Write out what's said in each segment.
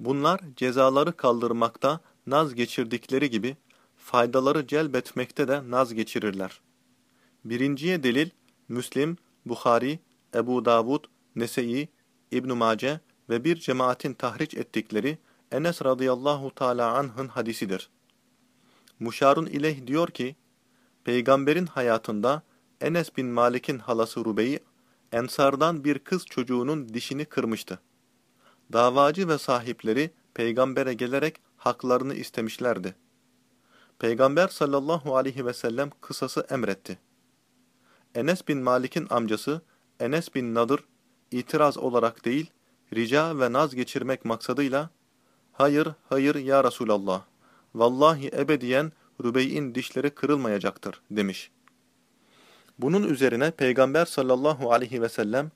Bunlar cezaları kaldırmakta naz geçirdikleri gibi faydaları celbetmekte de naz geçirirler. Birinciye delil Müslim, Bukhari, Ebu Davud, Nese'i, İbn Mace ve bir cemaatin tahriç ettikleri Enes radıyallahu teala anh'ın hadisidir. Muşarun ileyh diyor ki, Peygamberin hayatında Enes bin Malik'in halası Rubeyi, Ensardan bir kız çocuğunun dişini kırmıştı. Davacı ve sahipleri peygambere gelerek haklarını istemişlerdi. Peygamber sallallahu aleyhi ve sellem kısası emretti. Enes bin Malik'in amcası Enes bin Nadır itiraz olarak değil, rica ve naz geçirmek maksadıyla Hayır, hayır ya Resulallah. Vallahi ebediyen Rübey'in dişleri kırılmayacaktır demiş. Bunun üzerine Peygamber sallallahu aleyhi ve sellem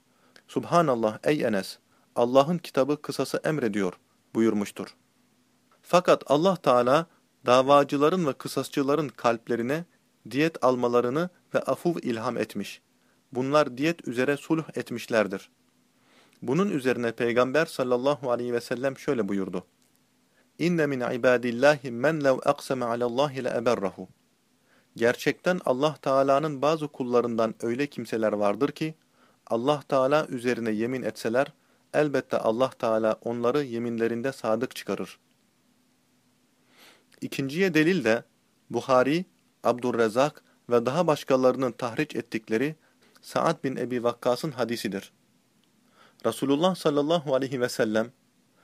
Subhanallah ey Enes, Allah'ın kitabı kısası emrediyor buyurmuştur. Fakat Allah Teala davacıların ve kısasçıların kalplerine diyet almalarını ve afuv ilham etmiş. Bunlar diyet üzere sulh etmişlerdir. Bunun üzerine Peygamber sallallahu aleyhi ve sellem şöyle buyurdu. İnne min ibadillahi men lev aqsama alallahi le eberrahu. Gerçekten Allah Teala'nın bazı kullarından öyle kimseler vardır ki Allah Teala üzerine yemin etseler elbette Allah Teala onları yeminlerinde sadık çıkarır. İkinciye delil de Buhari, Abdurrezzak ve daha başkalarının tahriç ettikleri Sa'd bin Ebi Vakkas'ın hadisidir. Resulullah sallallahu aleyhi ve sellem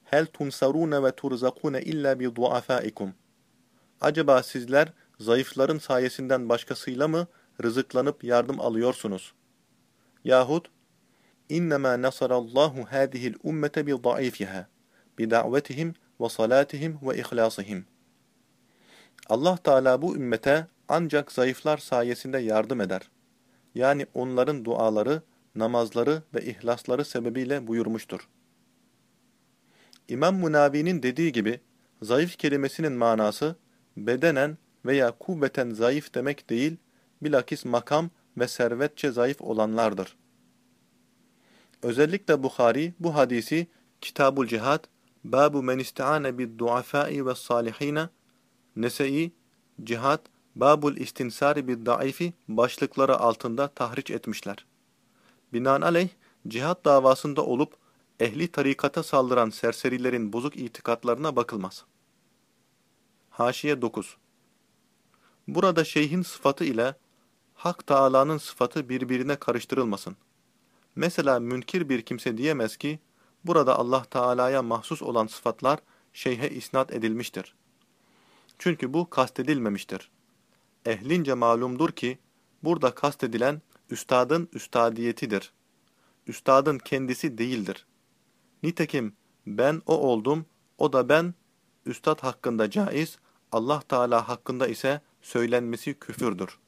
Hel tunsarune ve turzakune illa bi duafaikum. Acaba sizler zayıfların sayesinden başkasıyla mı rızıklanıp yardım alıyorsunuz? Yahut İnnemâ nasarallahu hâzihil ummete bi zayıfiha bi da'vetihim ve salatihim ve ihlasihim. Allah Teala bu ümmete ancak zayıflar sayesinde yardım eder. Yani onların duaları, namazları ve ihlasları sebebiyle buyurmuştur. İmam Munavi'nin dediği gibi, zayıf kelimesinin manası, bedenen veya kuvveten zayıf demek değil, bilakis makam ve servetçe zayıf olanlardır. Özellikle Bukhari bu hadisi Kitabul Cihad, Babu men isti'ane bid duafai ve salihine, Nese'i, Cihad, Babul istinsari bid daifi başlıkları altında tahriç etmişler. Binaenaleyh, cihat davasında olup ehli tarikata saldıran serserilerin bozuk itikatlarına bakılmaz. Haşiye 9 Burada şeyhin sıfatı ile Hak Teâlâ'nın sıfatı birbirine karıştırılmasın. Mesela münkir bir kimse diyemez ki, burada Allah Teala'ya mahsus olan sıfatlar şeyhe isnat edilmiştir. Çünkü bu kastedilmemiştir. Ehlince malumdur ki, burada kastedilen üstadın üstadiyetidir. Üstadın kendisi değildir. Nitekim ben o oldum, o da ben, üstad hakkında caiz, Allah Teala hakkında ise söylenmesi küfürdür.